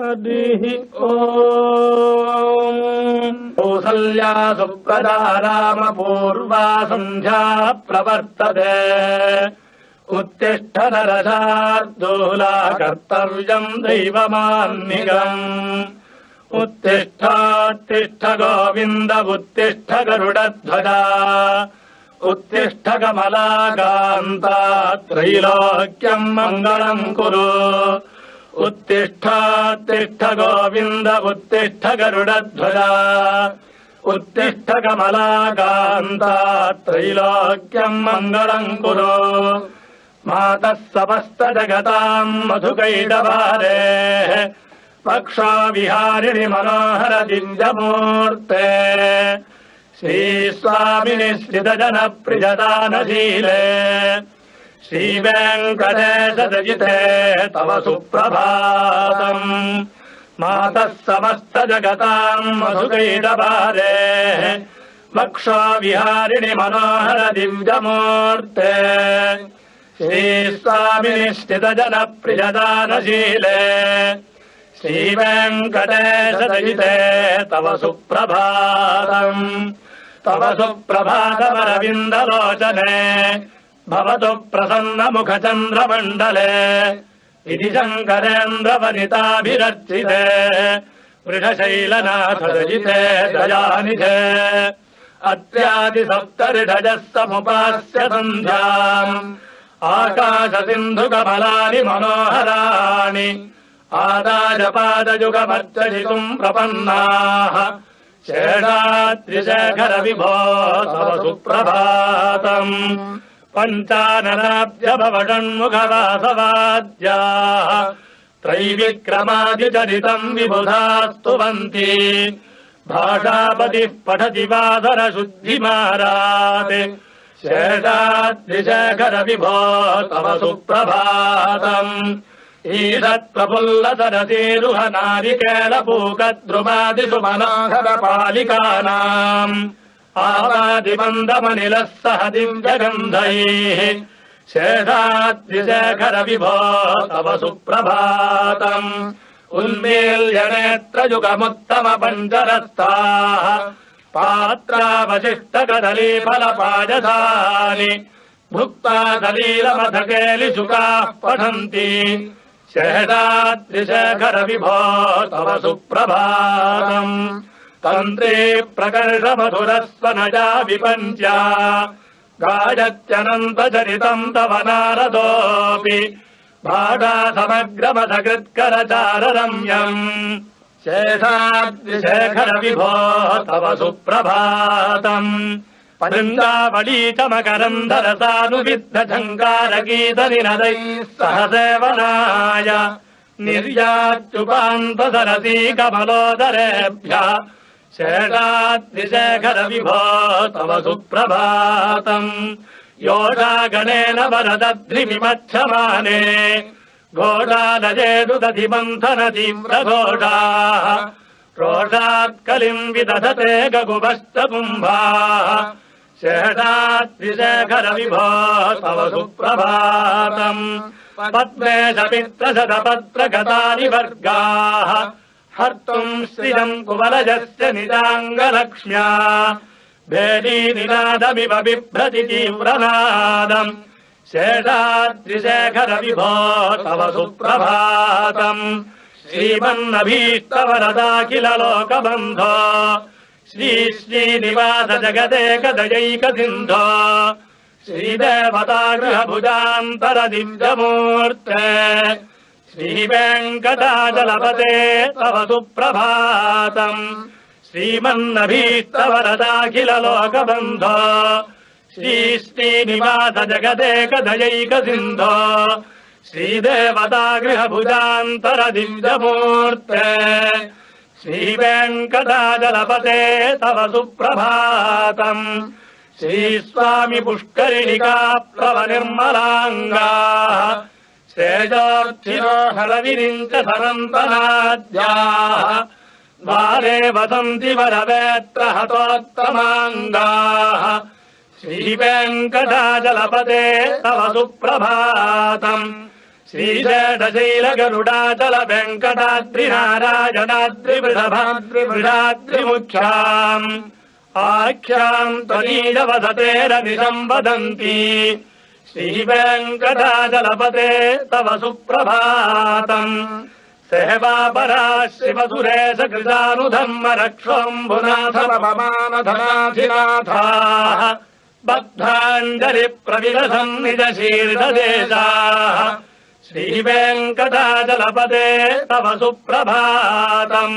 हरिः ओ कौसल्या सुप्रदा रामपूर्वा सन्ध्या प्रवर्तते। उत्तिष्ठ नरशार्दूला कर्तव्यम् दैवमान्निकम्। उत्तिष्ठोत्तिष्ठ गोविन्द उत्तिष्ठ गरुडध्वजा उत्तिष्ठ कमलाकान्ता त्रैलोक्यम् मङ्गलम् कुरु उत्तिष्ठोत्तिष्ठ गोविन्द उत्तिष्ठ गरुडध्वजा। उत्तिष्ठ कमलाकान्ता त्रैलोक्यम् मङ्गलम् कुरु। मातः समस्तजगताम् मधुकैटवारेः पक्षा विहारिणि मनोहर दिव्यमूर्ते श्रीस्वामिनि श्रितजनप्रियदानशीले श्रीवेङ्कटेशरजिते तव सुप्रभातम्। मातः समस्तजगताम् मधुकैटवारे पक्षा विहारिणि मनोहर दिव्यमूर्ते। श्रीस्वामिनि स्थितजनप्रियदानशीले श्रीवेङ्कटेशदयिते तव सुप्रभातम्। तव सुप्रभातमरविन्दलोचने भवतु प्रसन्नमुखचन्द्रमण्डले इति शङ्करेन्द्रवनिताभिरर्चिते वृषशैलनाथरजिते दयानिधे। अत्यादिसप्तरिढजः समुपास्य सन्ध्याम् आकाशसिन्धुकमलानि मनोहराणि आदायपादयुगमर्चयितुम् प्रपन्नाः। शेषाद्रिशेखर विभो तव सुप्रभातम् पञ्चाननाब्जभवषण्मुखवासवाद्याः त्रैविक्रमादिचरितम् विबुधास्तुवन्ति भाषापतिः पठति वासरशुद्धिमारात्। विभो तव सुप्रभातम्। ईषत्प्रफुल्लसरसीरुह नारिकेलपूकद्रुमादिषु आवादिमन्दमनिलः सह दिव्यगन्धैः। शेषाद्रिशेखर विभो तव सुप्रभातम्। उन्मील्यनेत्रयुगमुत्तम पञ्चरस्ताः पात्रावशिष्टकदलीफलपायसानि भुक्ता दलीलमथकेलिशुकाः पठन्ति। शेषाद्रिशेखर विभो तव सुप्रभातम् तन्त्री प्रकर्ष मधुरस्वनजा विपञ्च्या गायत्यनन्तचरितम् तव नारदोऽपि। भागा समग्रमथकृत्करचाररम्यम् शेषाद्रिशेखर विभो तव सुप्रभातम्। पृङ्गावलीतमकरन्धरसानुविद्ध झङ्कारगीतनिनदैः सह सेवनाय निर्याच्युपान्तसरसी कमलोदरेभ्यः शेषाद्रिशेखर विभो तव सुप्रभातम् योषागणेन वरदध्रिमिमच्छमाने घोषालजेदुदधिमन्थन तीव्रघोषाः रोषात्कलिम् विदधते गगुभश्च कुम्भाः विभो तव सुप्रभातम् पद्मे शपित्रशतपत्रगतानि वर्गाः हर्तुम् श्रियम् कुवलजस्य निजाङ्गलक्ष्म्या। भेदीनिनादमिव बिभ्रति तीव्रनादम्। शेषाद्रिशेखर विभो तव सुप्रभातम्। श्रीमन्नभीष्टवरदाखिल लोकबन्धो श्री श्रीनिवास सिन्धो श्रीदेवता गृहभुजान्तर दिव्यमूर्ते श्रीवेङ्कटाचलपते तव सुप्रभातम्। श्रीमन्नभीष्टवरदाखिल लोकबन्धो श्री श्रीनिवास जगदेकदयैक सिन्धो श्रीदेवता गृहभुजान्तर दिव्यमूर्ते श्रीवेङ्कटाचलपते तव सुप्रभातम्। श्रीस्वामि पुष्करिणिका श्रेयोर्थिनो हरविरिञ्च द्वारे वसन्ति वरवेत्र हतोत्तमाङ्गाः श्रीवेङ्कटाचलपते तव सुप्रभातम्। श्रीशैलगरुडाचल वेङ्कटाद्रिनारायणाद्रिवृषभाद्रिवृषाद्रिमुख्याम् आख्याम् त्वनीयवदतेरनिशम् वदन्ति श्रीवेङ्कटाचलपते तव सुप्रभातम्। सेवापरा शिवसुरेश कृतानुधर्म रक्षोऽम्बुनाथपमानधनाधिनाथाः बद्धाञ्जलि प्रविलसन् निज तव सुप्रभातम्।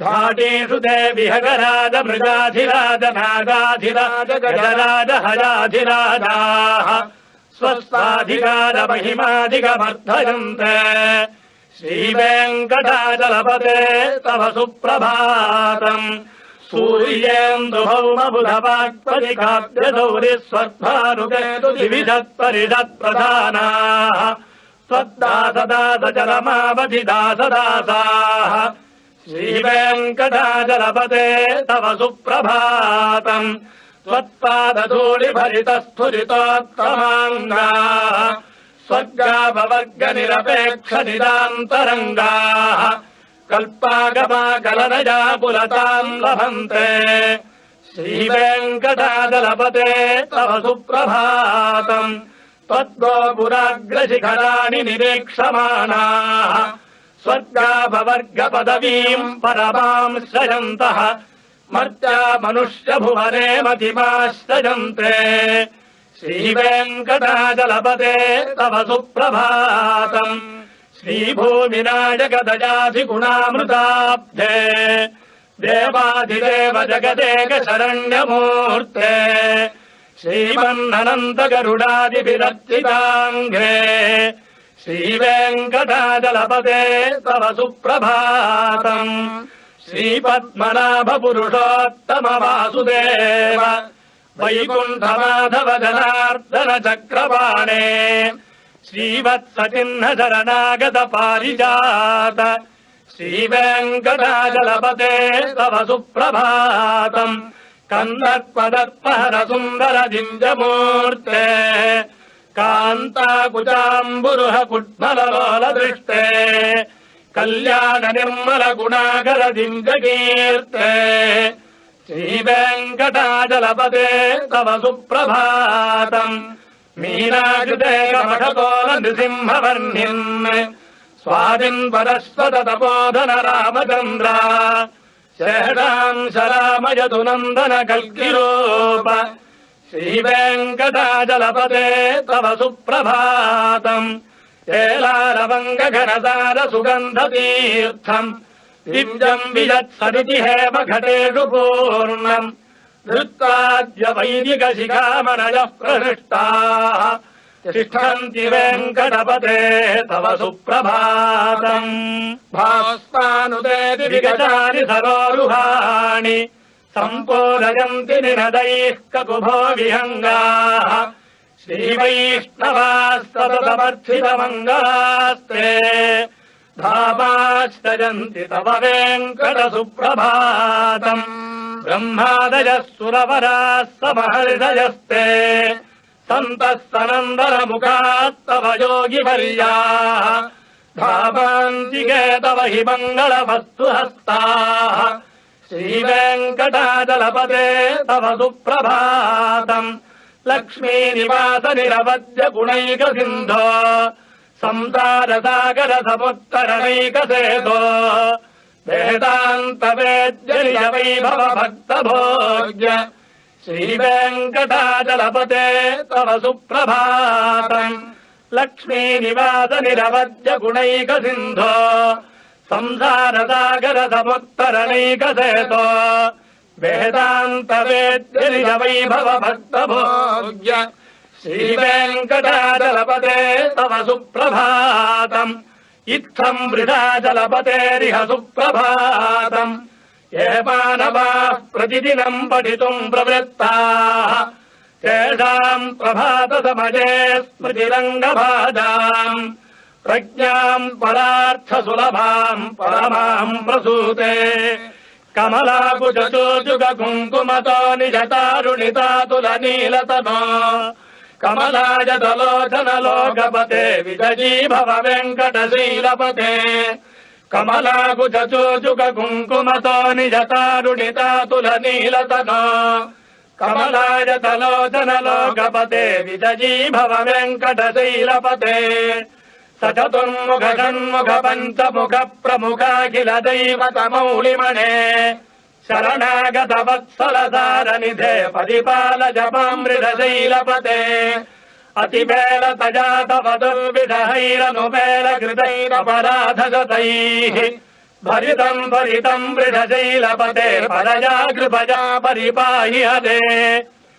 घाटेषु ते विहगराज मृगाधिराज नागाधिराज गजराज हयाधिराजाः स्वस्थाधिकार श्रीवेङ्कटाचलपते तव सुप्रभातम्। स्वर्भानुकेतु दिविधत्परिषत्प्रधानाः त्वद्दासदासचरमावधिदासदासाः श्रीवेङ्कटाचलपते तव सुप्रभातम् स्वर्गापवर्गनिरपेक्ष निरान्तरङ्गाः कल्पागमाकलनया पुलताम् लभन्ते। श्रीवेङ्कटाचलपते तव सुप्रभातम्। त्वद्गोपुराग्रशिखराणि निरीक्षमाणाः। स्वर्गापवर्गपदवीम् परमाम् श्रयन्तः मर्त्या मनुष्यभुवने मतिमाश्रयन्ते। श्रीवेङ्कटाचलपते तव सुप्रभातम्। श्रीभूमिनायकदयाधिगुणामृताब्धे। देवाधिदेव जगदेक शरण्यमूर्ते श्रीमन्ननन्दगरुडादिभिरर्चिताङ्घ्रे श्रीवेङ्कटाचलपते तव सुप्रभातम् श्रीपद्मनाभपुरुषोत्तम वासुदेव वैकुण्ठमाधव जनार्दन चक्रपाणे श्रीवत्सचिह्न शरणागत पारिजात श्रीवेङ्कटाचलपते तव सुप्रभातम् कन्दर्पदत्पहर सुन्दर जिञ्जमूर्ते कान्ताकुचाम्बुरुह कुट्मलोल दृष्टे कल्याण निर्मल तव सुप्रभातम्। मीनाकृते कमठकोल नृसिंहवर्ण्यन् स्वादिन् परस्वत तपोधन रामचन्द्र शेषाम् शरामयतु नन्दन कल्किरूप श्रीवेङ्कटाचलपते तव सुप्रभातम् एलारवङ्गघनसार सुगन्धतीर्थम् विजत्सरिति हेम घटेषु पूर्णम्। धृत्वाद्य वैदिकशिखामणयः प्रहृष्टाः। तिष्ठन्ति वेङ्कटपते तव सुप्रभातम्। भास्मानुदेति विगतानि सरोरुहाणि। सम्पोदयन्ति निनदैः ककुभो विहङ्गाः श्रीवैष्णवास्ततमर्थितमङ्गलास्ते धामाश्रयन्ति तव वेङ्कटसुप्रभातम्। ब्रह्मादयः सुरवराः समहृदयस्ते सन्तः सनन्दनमुखास्तव योगिवर्याः। धामान्तिके तव हि मङ्गलवस्तु हस्ताः श्रीवेङ्कटाचलपते तव सुप्रभातम् लक्ष्मीनिवास निरवद्य गुणैक सिन्धो संसार सागर समुत्तरणैक सेतो वेदान्त वेद्य निज वैभव भक्त भोग्य श्रीवेङ्कटाचलपते तव सुप्रभातम्। लक्ष्मीनिवास निरवद्य गुणैक सिन्धो संसार सागर समुत्तरणैक सेतो वेदान्त वेद्य निज वैभव श्रीवेङ्कटाचलपते तव सुप्रभातम्। इत्थम् वृथाचलपतेरिह सुप्रभातम्। ये मानवाः प्रतिदिनम् पठितुम् प्रवृत्ताः। तेषाम् प्रभातसमये स्मृतिरङ्गभाजाम्। प्रज्ञाम् परार्थसुलभाम् परमाम् प्रसूते कमलाबुजचोजुगकुङ्कुमतो निजतारुणितातुलनीलतनो कमलाजदलोचनलोकपते विजयी भव वेङ्कटशीलपते कमलाबुजचोजुगकुङ्कुमतो निजतारुणितातुलनीलतनो कमलाजदलोचनलोकपते विजयी भव वेङ्कटशीलपते स चतुर्मुख षण्मुख पञ्चमुख दैवतमौलिमणे शरणागत वत्सलसारनिधे परिपाल जपामृतशैलपते अतिबेल तजातवदुर्विषहैरनुबेल कृतैरपराधगतैः भरितम् भरितम् वृषशैलपते परजा कृपजा परिपाहि हते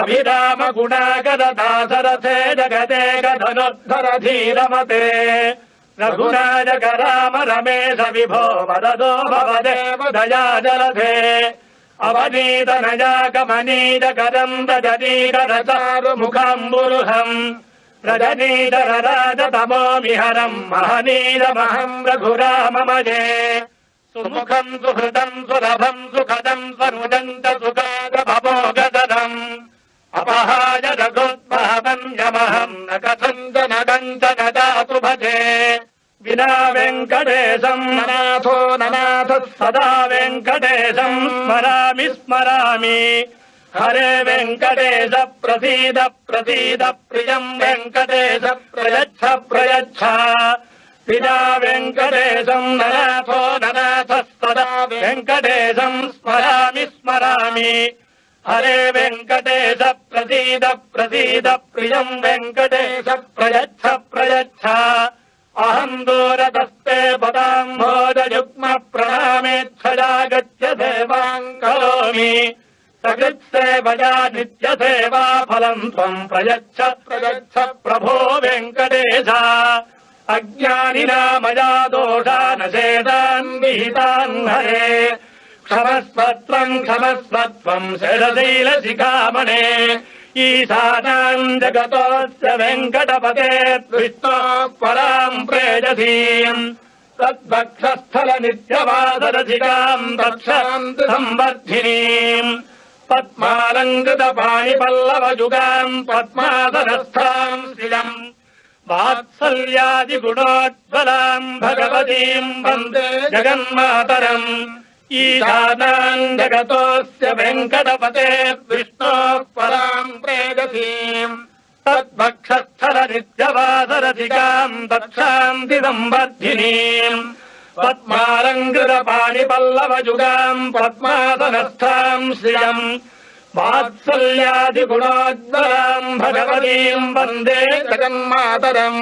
अभिराम गुणागरदासरथे जगते गधनुद्धर धीरमते रघुराजक राम रमेश विभो वरदो भवदेव दया जलधे अवनीत नजाकमनीज करम् चारुमुखाम्बुरुहम् रजनीधर राजतमोमिहरम् महनीरमहम् रघुराममजे सुमुखम् सुहृदम् सुलभम् सुखदम् स्वनुजम् च सुखादभोगदम् अपहाय रघुत्महमम् यमहम् न कथम् च न कञ्चन दातु भजे विना वेङ्कटेशम् ननाथो ननाथः सदा वेङ्कटेशम् स्मरामि स्मरामि। हरे वेङ्कटेश प्रसीद प्रसीद प्रियम् वेङ्कटेश प्रयच्छ प्रयच्छ। पिता वेङ्कटेशम् ननाथो ननाथः सदा वेङ्कटेशम् स्मरामि स्मरामि हरे वेङ्कटेश प्रसीद प्रसीद प्रियम् वेङ्कटेश प्रयच्छ प्रयच्छ। अहम् दूरदस्ते पदाम्भोजयुग्म प्रणामेच्छया गत्य सेवाम् करोमि। सकृत्सेवया नित्यसेवा फलम् त्वम् प्रयच्छ प्रयच्छ प्रभो वेङ्कटेश। अज्ञानिना मया दोषानशेतान् विहितान् हरे क्षमस्वत्वम् क्षमस्वत्वम् शरशैलशिखामणे ईशानाम् जगतोऽस्य वेङ्कटपते विष्णोः पराम् प्रेजसीम् तद्भक्षस्थल नित्यवासरसिकाम् दक्षाम् संवर्धिनीम्। पद्मालङ्कृत पाणिपल्लवयुगाम् पद्मासनस्थाम् श्रियम् वात्सल्यादिगुणोज्ज्वलाम् भगवतीम् वन्दे जगन्मातरम् जगतोऽस्य वेङ्कटपते विष्णोः पराम् प्रेगसीम् तद्भक्षस्थल नित्यवासरसिकाम् दक्षान्ति संवर्धिनीम् पद्मालङ्कृत पाणिपल्लवयुगाम् पद्मासनस्थाम् श्रियम्। वात्सल्यादिगुणोज्ज्वलाम् भगवतीम् वन्दे जगन्मातरम्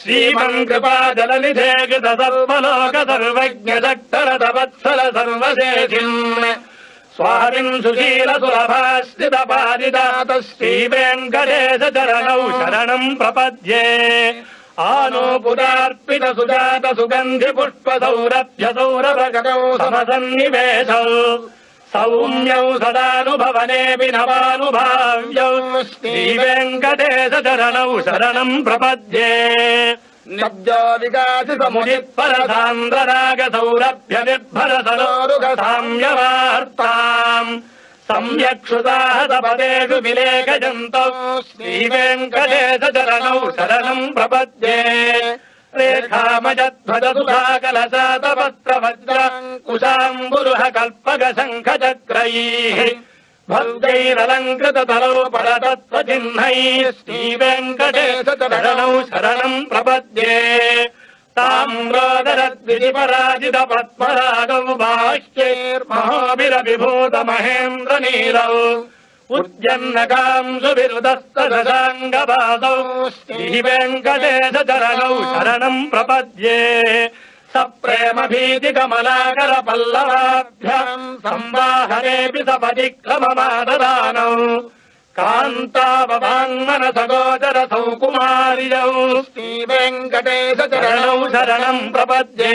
श्रीमन् कृपाजलनिधे कृत सर्वलोक सर्वज्ञ शक्तर वत्सल सर्वशेषिम् स्वामिन् सुशील सुलभाश्रित पारिदात श्रीवेङ्कटेश चरणौ शरणम् प्रपद्ये। आनो पुरार्पित सुजात सुगन्धि पुष्प सौरभ्य सौरभगतौ समसन्निवेशौ सौम्यौ सदानुभवनेऽपि नवानुभाव्यौ श्रीवेङ्कटेश चरणौ शरणम् प्रपद्ये नद्यो विकासित मुनित्परसान्द्रराग सौरभ्य निर्भर सरोरुग साम्यवार्ताम् सम्यक्षुताः सपदेषु विलेखयन्तौ श्रीवेङ्कटेश चरणौ शरणम् प्रपद्ये रेखामजध्वज सुधाकलशातपत्रवज्राङ्कुशाम्बुरुह कल्पक शङ्ख चक्रैः भव्यैरलङ्कृत तलौ परतत्त्वचिह्नैः श्रीवेङ्कटेश चरणौ शरणम् प्रपद्ये बाह्यैर्महोभिरविभूत महेन्द्र नीलौ उद्यन्नकाम् सुविरुदस्तदशाङ्गपादौ श्रीवेङ्कटेश चरणौ शरणम् प्रपद्ये स प्रेम भीति कमलाकर पल्लवाभ्याम् संवाहनेऽपि स परिक्रममाददानौ कान्ताववाङ्मनसगोचरसौ कुमार्यौ श्रीवेङ्कटेश चरणौ शरणम् प्रपद्ये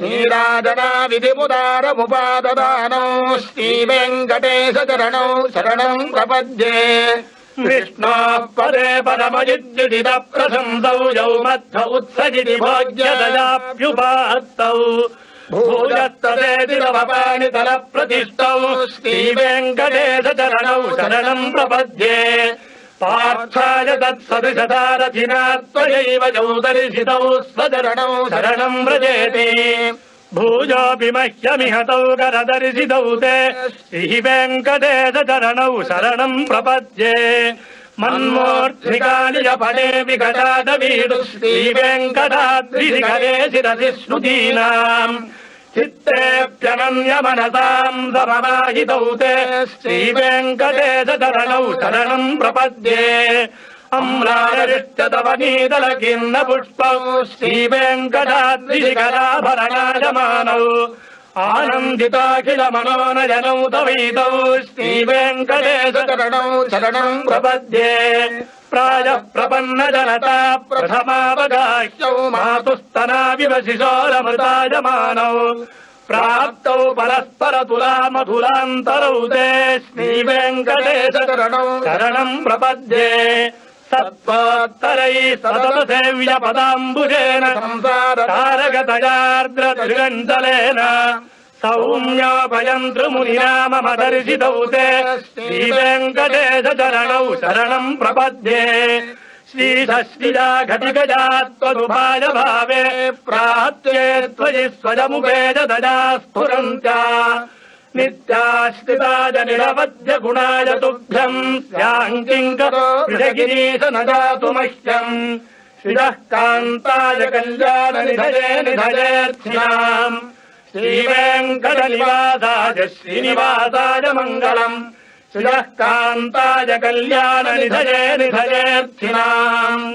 नीराजना विधिमुदारमुपाददानौ श्रीवेङ्कटेश चरणौ शरणम् प्रपद्ये। विष्णोः पदे परमयुज्युदित प्रशंसौ यौ मध्व उत्सजिति भूयस्तदेतिरवपाणि तल प्रतिष्ठौ श्रीवेङ्कटेश चरणौ शरणम् प्रपद्ये पार्थाय तत्सदृशतारथिना त्वयैव दर्शितौ स्वचरणौ शरणम् व्रजेति। भूयोऽपि मह्यमिहतौ करदर्शितौ ते श्रीवेङ्कटेश चरणौ शरणम् प्रपद्ये। च पदे विकटादवीडु श्रीवेङ्कटाद्रिशिखरे शिरसि श्रुतीनाम् चित्तेऽप्यनन्य मनसाम् समवाहितौ ते श्रीवेङ्कटेश चरणौ शरणम् प्रपद्ये। अम्रारिष्टतवनीतल किन्न पुष्पौ श्रीवेङ्कटाद्रिशिखराभरणायमानौ। आनन्दिताखिल मनोनयनौ तवैतौ श्रीवेङ्कटेश चरणौ शरणम् प्रपद्ये प्रायः प्रपन्न जनता प्रथमावगाह्यौ मातुस्तनाविव शिशोरमृतायमानौ प्राप्तौ परस्पर तुला मधुरान्तरौ ते श्रीवेङ्कटेश चरणौ शरणम् प्रपद्ये। सत्त्वोत्तरैः सततसेव्य पदाम्बुजेन तारगतयार्द्रतिगञ्जलेन सौम्योपयन्तृमुनिनामदर्शितौ ते। श्रीवेङ्कटेश चरणौ शरणम् प्रपद्ये। श्रीषष्टिजा घटिगजा त्वदुभाय भावे प्रात्ये त्वयि स्वजमुपेज दजा स्फुरन्त्या। नित्याश्रिताय निरवद्य गुणाय तुभ्यम् स्याङ्किङ्करो विषगिरीश न जातु मह्यम् श्रियः कान्ताय कल्याण निधये निधयेऽर्थिनाम् श्रीवेङ्कटनिवासाय श्रीनिवासाय मङ्गलम् श्रियः कान्ताय कल्याण निधये निधयेऽर्थिनाम्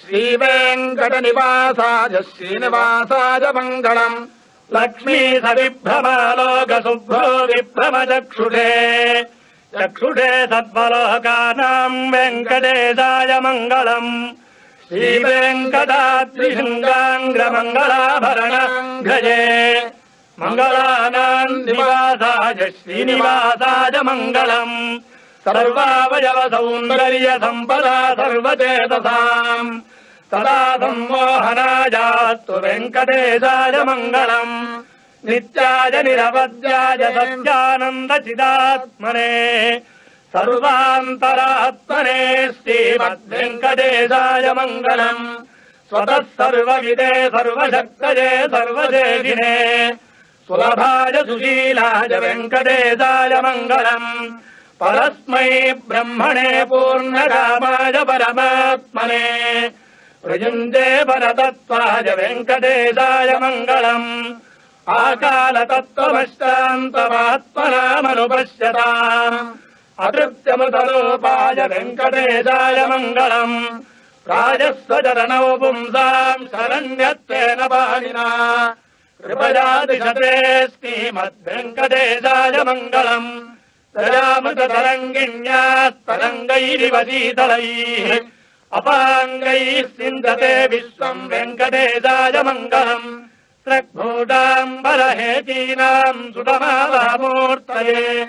श्रीवेङ्कटनिवासाय श्रीनिवासाय मङ्गलम् लक्ष्मी सविभ्रमालोकशुभ्रो विभ्रमचक्षुषे चक्षुषे सद्वलोकानाम् वेङ्कटेशाय मङ्गलम् श्रीवेङ्कटाद्रिशृङ्गाङ्ग्रमङ्गलाभरणाङ्गजे मङ्गलानाम् निवासाय श्रीनिवासाय मङ्गलम् सर्वावयव सौन्दर्य सम्पदा सर्वचेतसाम् सदा सम्मोहनायास्तु वेङ्कटेशाय मङ्गलम् नित्याय निरवद्याय सत्यानन्दचिदात्मने सर्वान्तरात्मने श्रीमद्वेङ्कटेशाय मङ्गलम् स्वतः सर्वविदे सर्वशक्तये सर्वदेशिने सुलभाय सुशीलाय वेङ्कटेशाय मङ्गलम् परस्मै ब्रह्मणे पूर्णकामाय परमात्मने। प्रयुञ्जे परतत्त्वाय वेङ्कटेशाय मङ्गलम् आकालतत्त्वमश्चान्तमात्मनामनुपश्यताम् अतृप्त्यमृतलोपाय वेङ्कटेशाय मङ्गलम् राजस्वचरणौ पुंसाम् शरण्यत्वेन पाणिना कृपया दिशते श्रीमद्वेङ्कटेशाय मङ्गलम्। दयामृततरङ्गिण्यास्तरङ्गैरिव शीतलैः। अपाङ्गैः सिन्धते विश्वम् वेङ्कटेशाय मङ्गलम्। स्रग्भूटाम्बरहेतीनाम् सुतमावामूर्तये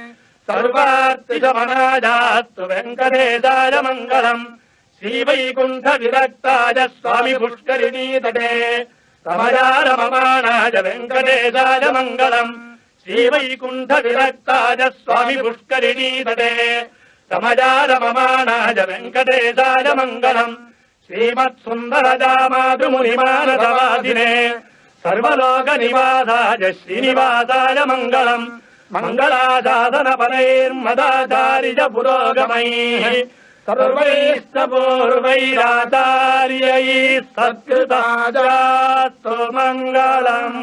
सर्वार्तिशमनाजास्तु वेङ्कटेशाय मङ्गलम्। श्रीवैकुण्ठविरक्ताय स्वामि पुष्करिणीतटे रमया रममाणाय वेङ्कटेशाय मङ्गलम् श्रीवैकुण्ठविरक्ताय स्वामि पुष्करिणीतटे रमया रममाणाय वेङ्कटेशाय मङ्गलम् श्रीमत्सुन्दरजामातृमुनिमानसवादिने सर्वलोकनिवासाय श्रीनिवासाय मङ्गलम्। मङ्गलाशासनपदैर्मदाचार्य पुरोगमैः सर्वैस्तपूर्वैराचार्यैः सत्कृताजास्तु मङ्गलम्